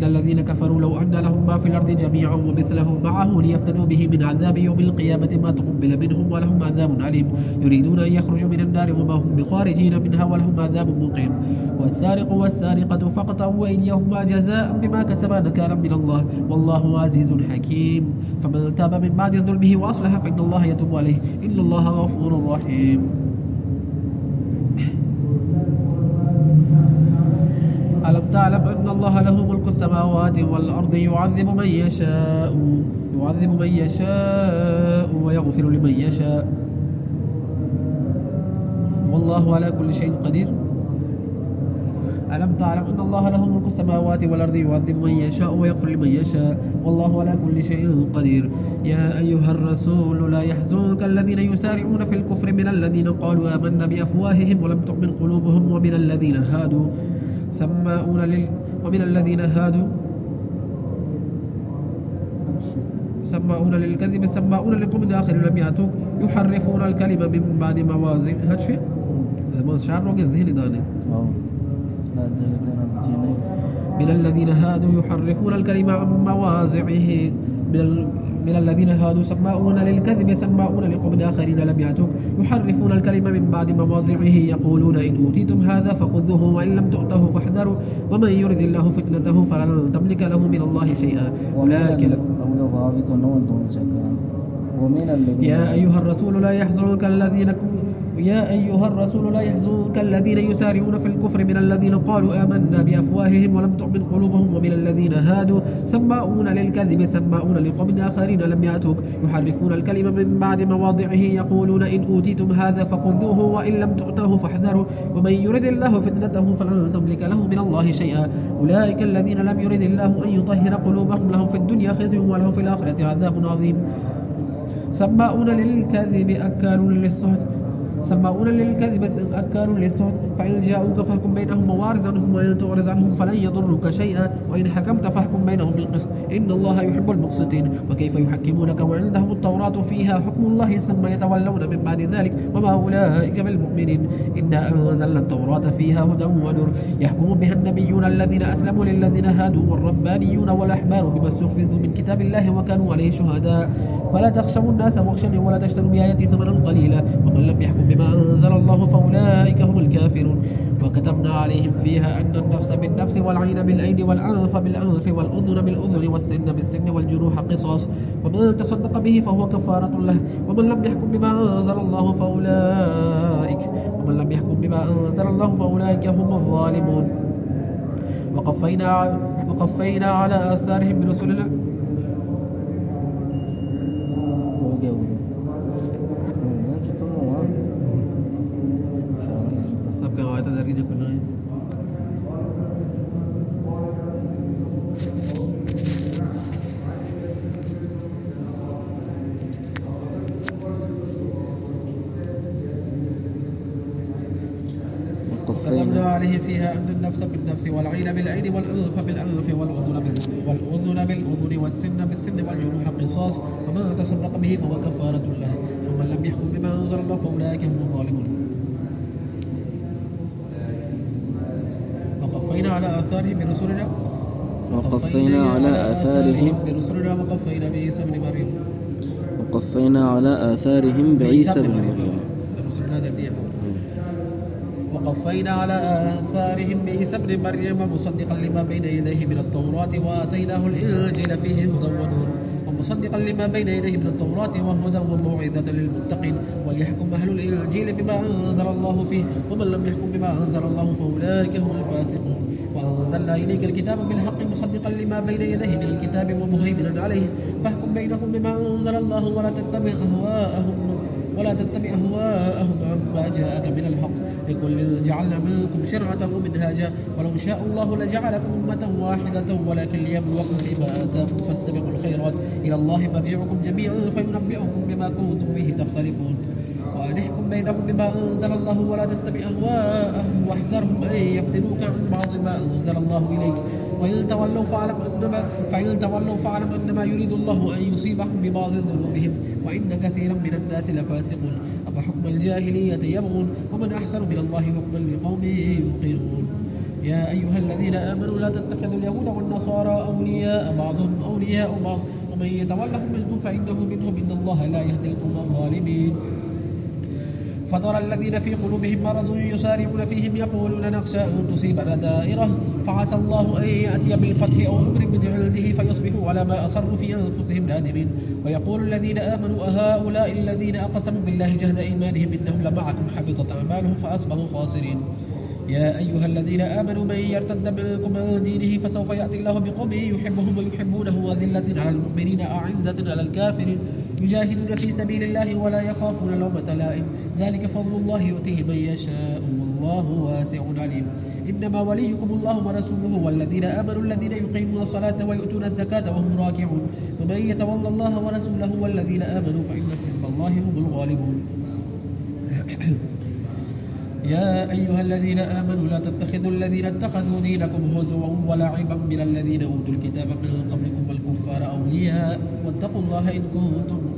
إن الذين كفروا لو أن لهم ما في الأرض جميعا ومثله معه ليفتدوا به من عذاب يوم القيامة ما تقبل منهم ولهم عذاب عليم يريدون أن يخرجوا من النار وما هم بخارجين منها ولهم عذاب مقيم. والسارق والسارقة فاقطعوا أيديهما جزاء بما كسبا نكالا من الله. والله عزيز حكيم. فمن تاب من بعد ظلمه وأصلح فإن الله يتوب عليه. إن الله غفور رحيم ألم تعلم أن الله له ملك السماوات والأرض يعذب من يشاء يعذب من يشاء ويغفر لمن يشاء. والله على كل شيء قدير. ألم تعلم أن الله له ملك السماوات والأرض يعذب من يشاء ويغفر لمن يشاء؟ والله على كل شيء قدير. يا أيها الرسول لا يحزنك الذين يسارعون في الكفر من الذين قالوا آمنا بأفواههم ولم تؤمن قلوبهم ومن الذين هادوا. سماؤون لل ومن الذين هادوا سماؤون للكذب سماؤون لقوم آخر لم يأتوك. يحرفون الكلمة من بعد موازين. هاد شيء زمان شعر روجي ذهني داني. من الذين هادوا يحرفون الكلمة عن مواضعه. من. من الذين هادوا سماؤون للكذب سماؤون لقوم آخرين لم يأتوك. يحرفون الكلمة من بعد مواضعه يقولون إن أوتيتم هذا فخذوه وإن لم تؤتوه فاحذروا. ومن يرد الله فتنته فلن تملك له من الله شيئا. ولكن يا أيها الرسول لا يحزنك الذين يا أيها الرسول لا يحزنك الذين يسارعون في الكفر من الذين قالوا آمنا بأفواههم ولم تؤمن قلوبهم ومن الذين هادوا سماؤون للكذب سماؤون لقوم آخرين لم يأتوك يحرفون الكلمة من بعد مواضعه يقولون إن أوتيتم هذا فخذوه وإن لم تؤتوه فاحذروا ومن يرد الله فتنته فلن تملك له من الله شيئا أولئك الذين لم يرد الله أن يطهر قلوبهم لهم في الدنيا خزي ولهم في الآخرة عذاب عظيم سماؤون للكذب أكالون للسحت سماؤون للكذب أكالون للسحت فإن جاءوك فاحكم بينهم وارز عنهم وإن تعرض عنهم فلن يضروك شيئا وإن حكمت فاحكم بينهم بالقسط. إن الله يحب المقسطين. وكيف يحكمونك وعندهم التوراة فيها حكم الله ثم يتولون من بعد ذلك؟ وما أولئك بالمؤمنين. إنا أنزلنا التوراة فيها هدى ونور. يحكم بها النبيون الذين أسلموا للذين هادوا والربانيون والأحبار بما استحفظوا من كتاب الله وكانوا عليه شهداء. فلا تخشوا الناس واخشوني ولا تشتروا بآياتي ثمنا قليلا. ومن لم يحكم بما أنزل الله فأولئك هم الكافرون. وكتبنا عليهم فيها أن النفس بالنفس والعين بالعين والأنف بالأنف والأذن بالأذن والسن بالسن والجروح قصاص. ومن تصدق به فهو كفارة له. ومن لم يحكم بما أنزل الله فأولئك. ومن لم يحكم بما أنزل الله فأولئك هم الظالمون. وقفينا وقفينا على آثارهم برسلنا النفس بالنفس والعين بالعين والأنف بالأنف والأذن بالأذن والأذن بالأذن والسن بالسن والجروح قصاص ومن تصدق به فهو كفارة له ومن لم يحكم بما أنزل الله فأولئك هم الظالمون. وقفينا على آثارهم برسلنا. وقفينا على آثارهم برسلنا. وقفينا بعيسى بن مريم. وقفينا على آثارهم بعيسى بن مريم. برسلنا وقفينا على آثارهم بعيسى بن مريم مصدقا لما بين يديه من التوراة وآتيناه الإنجيل فيه هدى ونور. ومصدقا لما بين يديه من التوراة وهدى وموعظة للمتقين. وليحكم أهل الإنجيل بما أنزل الله فيه ومن لم يحكم بما أنزل الله فأولئك هم الفاسقون. وأنزلنا إليك الكتاب بالحق مصدقا لما بين يديه من الكتاب ومهيمنا عليه. فاحكم بينهم بما أنزل الله ولا تتبع أهواءهم. ولا تتبع أهواءهم عما جاءك من الحق. لكل جعلنا منكم شرعة ومنهاجا. ولو شاء الله لجعلكم أمة واحدة ولكن ليبلوكم فيما آتاكم فاستبقوا الخيرات. إلى الله مرجعكم جميعا فينبئكم بما كنتم فيه تختلفون. وأن احكم بينهم بما أنزل الله. ولا تتبع أهواءهم واحذرهم أن يفتنوك عن بعض ما أنزل الله إليك. وإن تولوا فاعلم أنما فإن تولوا فاعلم أنما يريد الله أن يصيبهم ببعض ذنوبهم وإن كثيرا من الناس لفاسقون أفحكم الجاهلية يبغون ومن أحسن من الله حكما لقوم يوقنون يا أيها الذين آمنوا لا تتخذوا اليهود والنصارى أولياء بعضهم أولياء بعض ومن يتولهم منكم فإنه منهم إن الله لا يهدي القوم الظالمين فترى الذين في قلوبهم مرض يسارعون فيهم يقولون نخشى أن تصيبنا دائرة فعسى الله أن يأتي بالفتح أو أمر من عنده فيصبحوا على ما أصروا في أنفسهم نادمين ويقول الذين آمنوا أهؤلاء الذين أقسموا بالله جهد إيمانهم إنهم لمعكم حبطت أعمالهم فأصبحوا خاسرين يا أيها الذين آمنوا من يرتد منكم عن دينه فسوف يأتي الله بقوم يحبهم ويحبونه وذلة على المؤمنين أعزة على الكافرين يجاهدون في سبيل الله ولا يخافون لومة لائم. ذلك فضل الله يؤتيه من يشاء والله واسع عليم. إنما وليكم الله ورسوله والذين آمنوا الذين يقيمون الصلاة ويؤتون الزكاة وهم راكعون. ومن يتولى الله ورسوله والذين آمنوا فإن حزب الله هم الغالبون. يا أيها الذين آمنوا لا تتخذوا الذين اتخذوا دينكم هزوا ولعبا من الذين أوتوا الكتاب من قبلكم والكفار أولياء. واتقوا الله إن كنتم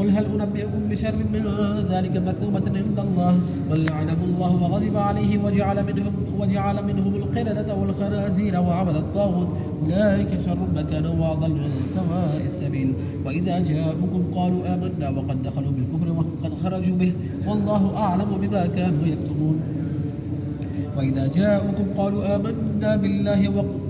قل هل أنبئكم بشر من ذلك مثومة عند الله؟ من لعنه الله وغضب عليه وجعل منهم وجعل منهم القردة والخنازير وعبد الطاغوت. أولئك شر مكانا وأضل عن سواء السبيل. وإذا جاءوكم قالوا آمنا وقد دخلوا بالكفر وهم قد خرجوا به. والله أعلم بما كانوا يكتمون. وإذا جاءوكم قالوا آمنا بالله وقد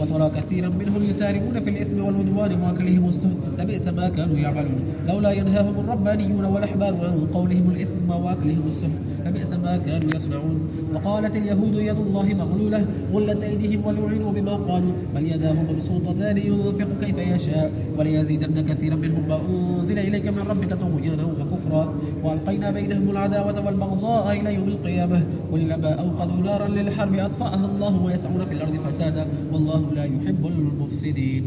وترى كثيرا منهم يسارعون في الإثم والعدوان وأكلهم السهد لبئس ما كانوا يعملون. لولا ينهاهم الربانيون والأحبار عن قولهم الإثم وأكلهم السهد لبئس ما كانوا يصنعون. وقالت اليهود يد الله مغلولة. غلت أيديهم ولعنوا بما قالوا. بل يداه مبسوطتان ينفق كيف يشاء. وليزيدن كثيرا منهم ما أنزل إليك من ربك طغيانا وكفرا. وألقينا بينهم العداوة والبغضاء إلى يوم القيامة. كلما أوقدوا نارا للحرب أطفأها الله ويسعون في الأرض فسادا. والله لا يحب المفسدين.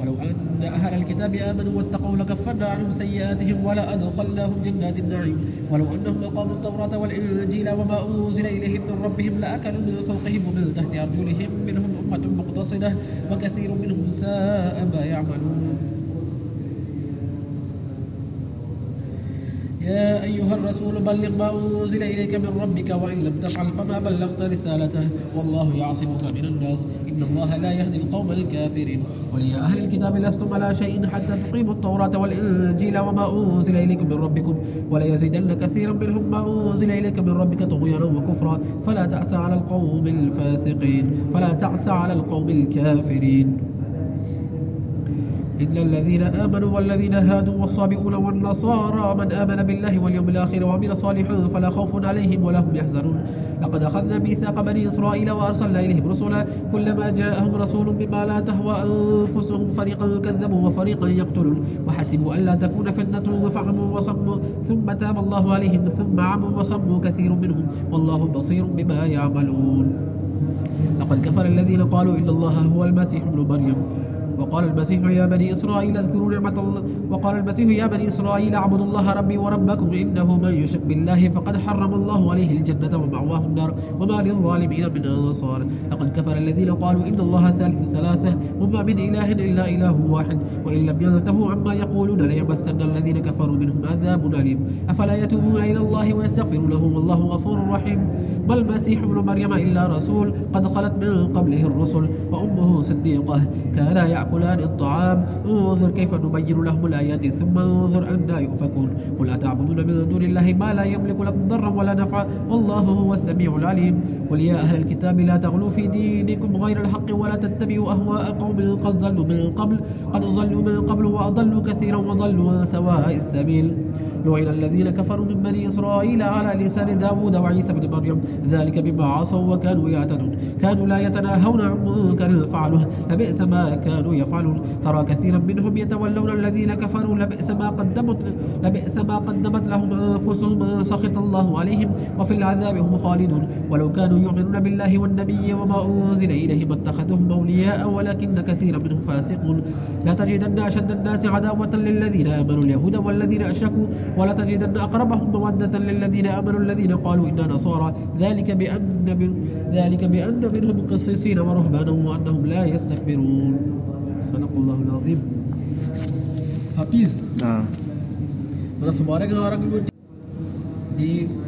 ولو أن أهل الكتاب آمنوا واتقوا لكفرنا عنهم سيئاتهم ولأدخلناهم جنات النعيم. ولو أنهم أقاموا التوراة والإنجيل وما أنزل إليهم من ربهم لأكلوا من فوقهم ومن تحت أرجلهم منهم أمة مقتصدة وكثير منهم ساء ما يعملون. يا أيها الرسول بلغ ما أنزل إليك من ربك وإن لم تفعل فما بلغت رسالته والله يعصمك من الناس إن الله لا يهدي القوم الكافرين وليا أهل الكتاب لستم على شيء حتى تقيموا التوراة والإنجيل وما أنزل إليكم من ربكم وليزيدن كثيرا منهم ما أنزل إليك من ربك طغيانا وكفرا فلا تأسى على القوم الفاسقين فلا تعسى على القوم الكافرين إن الذين آمنوا والذين هادوا والصابئون والنصارى من آمن بالله واليوم الآخر وعمل صالحا فلا خوف عليهم ولا هم يحزنون. لقد أخذنا ميثاق بني إسرائيل وأرسلنا إليهم رسلا كلما جاءهم رسول بما لا تهوى أنفسهم فريقا كذبوا وفريقا يقتلون. وحسبوا ألا تكون فتنة فعموا وصموا ثم تاب الله عليهم ثم عموا وصموا كثير منهم. والله بصير بما يعملون. لقد كفر الذين قالوا إن الله هو المسيح ابن مريم. وقال المسيح يا بني إسرائيل اذكروا نعمة الله. وقال المسيح يا بني إسرائيل اعبدوا الله ربي وربكم إنه من يشرك بالله فقد حرم الله عليه الجنة ومأواه النار. وما للظالمين من أنصار. لقد كفر الذين قالوا إن الله ثالث ثلاثة. وما من إله إلا إله واحد. وإن لم ينتهوا عما يقولون ليمسن الذين كفروا منهم عذاب أليم. أفلا يتوبون إلى الله ويستغفرون له والله غفور رحيم. ما المسيح ابن مريم إلا رسول قد خلت من قبله الرسل. وأمه صديقة كانا يأكلان الطعام انظر كيف نبين لهم الآيات ثم انظر أنا يؤفكون. قل أتعبدون من دون الله ما لا يملك لكم ضرا ولا نفعا؟ والله هو السميع العليم. قل يا أهل الكتاب لا تغلوا في دينكم غير الحق ولا تتبعوا أهواء قوم قد ضلوا من قبل قد ضلوا من قبل وأضلوا كثيرا وضلوا سواء السبيل. لعن الذين كفروا من بني إسرائيل على لسان داود وعيسى بن مريم. ذلك بما عصوا وكانوا يعتدون. كانوا لا يتناهون عن منكر فعلوه. لبئس ما كانوا يفعلون. ترى كثيرا منهم يتولون الذين كفروا. لبئس ما قدمت لبئس ما قدمت لهم أنفسهم سخط الله عليهم وفي العذاب هم خالدون. ولو كانوا يؤمنون بالله والنبي وما أنزل إليه ما اتخذوهم أولياء ولكن كثيرا منهم فاسقون. لا تجدن أشد الناس عداوة للذين آمنوا اليهود والذين أشركوا. ولا تجدن أقربهم مودة للذين آمنوا الذين قالوا إنا نصارى. ذلك بأن من ذلك بأن منهم قسيسين ورهبانا وأنهم لا يستكبرون. صدق الله العظيم. Ah. Mana sembarang orang dulu di